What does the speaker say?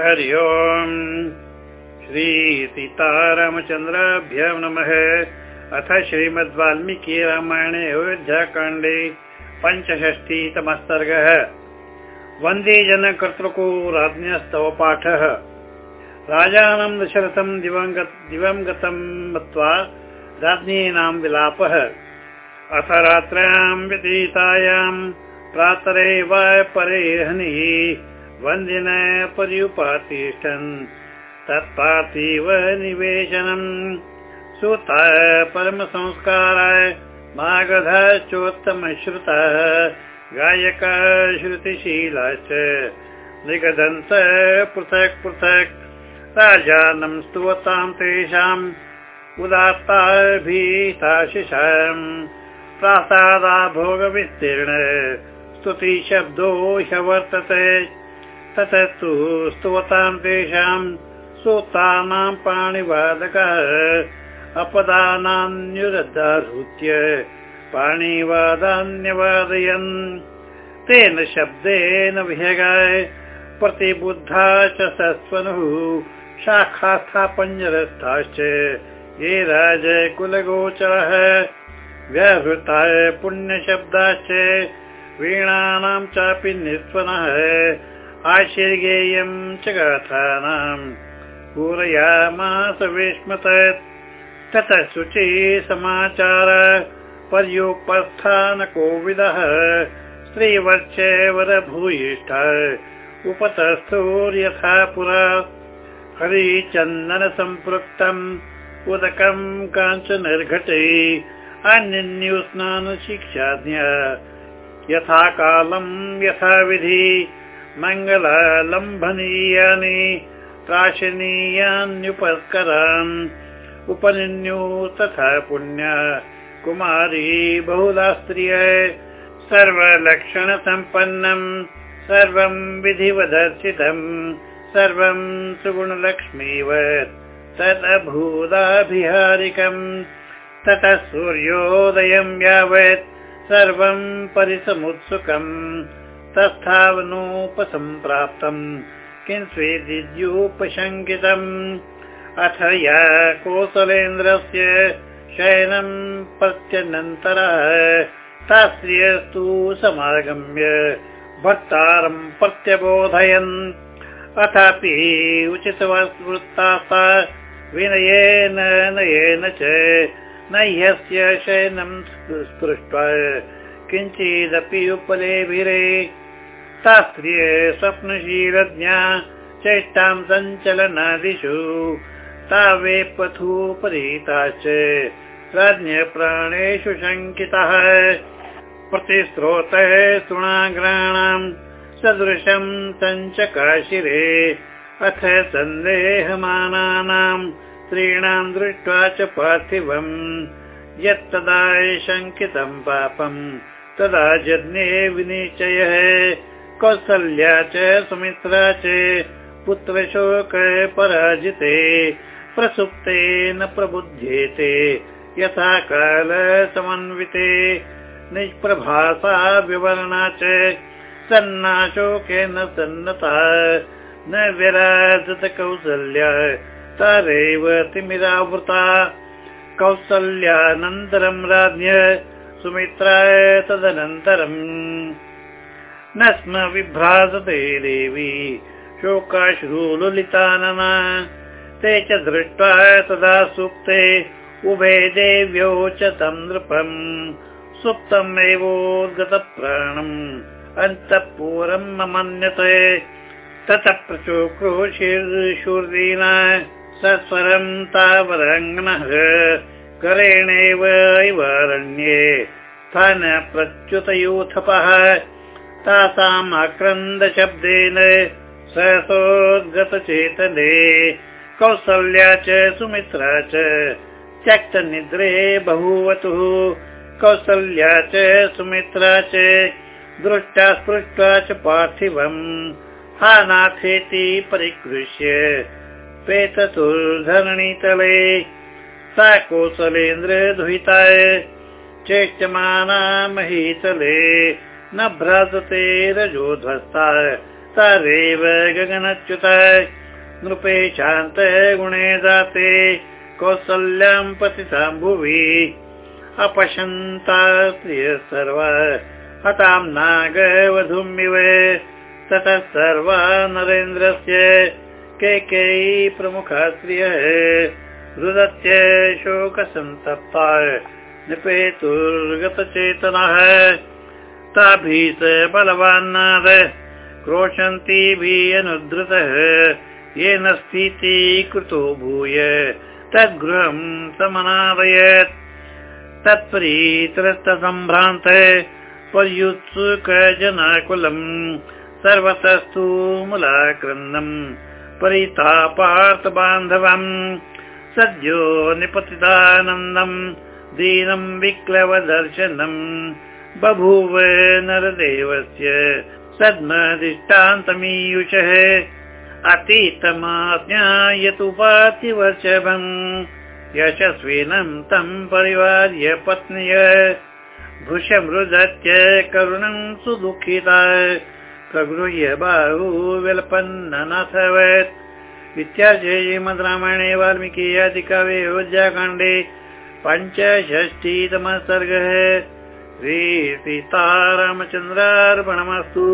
हरि ओम्। श्रीसीतारामचन्द्राभ्य नमः। अथ श्रीमद् वाल्मीकि रामायणे अयोध्याकाण्डे पञ्चषष्टितमः सर्गः वन्दे जनकर्तृको राज्ञस्तव पाठः राजानं दशरथं दिवं गतं मत्वा राज्ञीनां विलापः। अथ रात्र्यां व्यतीतायां प्रातरे वा परेहनिः वन्दिन पर्युपातिष्ठन् तत्पार्थिव निवेशनम्। सुता परमसंस्काराय मागधश्चोत्तमश्रुतः गायक श्रुतिशीलाश्च निगदन्त पृथक् पृथक्। राजानं स्तुवतां तेषाम् उदात्ताभिताशिषाम् प्रासादा भोगविस्तीर्ण स्तुतिशब्दो ह्यवर्तते ततस्तु स्तुवतां तेषां सूतानां पाणिवादकः अपदानान्युरद्धाहृत्य पाणिवादान्यवादयन्। तेन शब्देन विहगाय प्रतिबुद्धा च सस्वनुः शाखास्थापञ्जरस्थाश्च ये राजकुलगोचरः। व्याहृताय पुण्यशब्दाश्च वीणानां चापि निस्वनः आशीर्गेयं च गाथानां पूरयामास विस्मत। ततः शुचि समाचार पर्युपस्थानकोविदः स्त्रीवर्चे वरभूयिष्ठ उपतस्थोर्यथा पुरा। हरिचन्दनसम्पृक्तम् उदकं काञ्चनर्घटे। अन्यन्युस्नानशिक्षाज्ञा यथा कालं यथा विधि मङ्गललम्भनीयानि प्राशनीयान्युपस्करान् उपनिन्यु तथा पुण्य कुमारी बहुला स्त्रिय सर्वलक्षणसम्पन्नम् सर्वं विधिवदर्शितम् सर्वं सुगुणलक्ष्मीवत् तदभूदाभिहारिकम् ततः सूर्योदयं यावत् सर्वं परिसमुत्सुकम् तस्थावनोपसम्प्राप्तम् किं स्वेदिद्योपशङ्कितम्? अथ या कोसलेन्द्रस्य शयनं प्रत्यनन्तरः। तास्त्रियस्तु समागम्य भर्तारं प्रत्यबोधयन्। अथापि उचितवृत्तास्ता विनयेन नयेन च नह्यस्य शयनं स्पृष्ट्वा किञ्चिदपि उपलेभिरे शास्त्रीय स्वप्नशीलज्ञा चेष्टां सञ्चलनादिषु तावे पथुपरीताश्च राज्ञप्राणेषु शङ्कितः। प्रतिस्रोतः सुणाग्राणां सदृशं सञ्चकाशिरे अथ सन्देहमानानां स्त्रीणां दृष्ट्वा च पार्थिवम्। यत्तदा शङ्कितं पापम् तदा जज्ञे विनिश्चयः कौसल्या च सुमित्रा च पुत्रशोक पराजिते प्रसुप्ते न प्रबुध्येते यथा काल समन्विते निष्प्रभासा विवरणा च सन्नाशोकेन सन्नता न विराजत कौसल्या तारेव तिमिरावृता। कौसल्यानन्तरं राज्ञ सुमित्राय तदनन्तरम् न स्म विभ्राजते देवी शोकाश्रुलुलितानना ते च दृष्ट्वा तदा सुप्ते। उभे देव्यौ च तं नृपम्। सुप्तम् एवोद्गतप्राणम्। अन्तःपुरम् अमन्यते। ततः प्रचोक्रोशिर्शूर्दीना सस्वरं तावरङ्गनः। करेणेव इवारण्ये। स्थान प्रच्युतयूथपः तासाम् आक्रन्दशब्देन सहसोद्गतचेतने कौसल्या च सुमित्रा च त्यक्तनिद्रे बहुवतुः कौसल्या च सुमित्रा च दृष्टा स्पृष्ट्वा च पार्थिवम् हा नाथेति परिकृष्य प्रेततुर्धरणीतले सा कोसलेन्द्र दुहिताय चेष्टमाना महीतले न भ्राजते रजोध्वस्ता तारेव गगनच्युत। नृपे शान्त गुणे दाते कौसल्यां पतितां भुवि अपश्यन्ता प्रिय सर्व हतां नागवधूमिव। ततः सर्वा नरेन्द्रस्य केकेयी प्रमुखा श्रियः रुदत्य शोकसन्तप्ता निपेतुर्गतचेतनः ताभिः बलवान्नाद क्रोशन्तीभिः अनुद्धृतः येन स्थितीकृतो भूय। तद्गृहं समनादयत् तत्परीतरस्तसम्भ्रान्त। पर्युत्सुक जनाकुलम् सर्वतस्तु मुलाक्रन्दम् परितापार्थ बान्धवम् सद्यो निपतितानन्दम् दीनम् विक्लवदर्शनम् बभूव नरदेवस्य सद्मदिष्टान्तमीयुषः अतीतमाज्ञायतु पातिवर्षभम् यशस्विनम् तम् परिवार्य पत्न्य भृशमृदत्य करुणम् सुदुःखिता प्रगृह्य बाहु विलपन्नथवत् इत्यार्थे श्रीमद् रामायणे वाल्मीकि अधिकवे अयोध्याकाण्डे पञ्चषष्टितमः सर्गः श्रीसीतारामचन्द्रार्पणमस्तु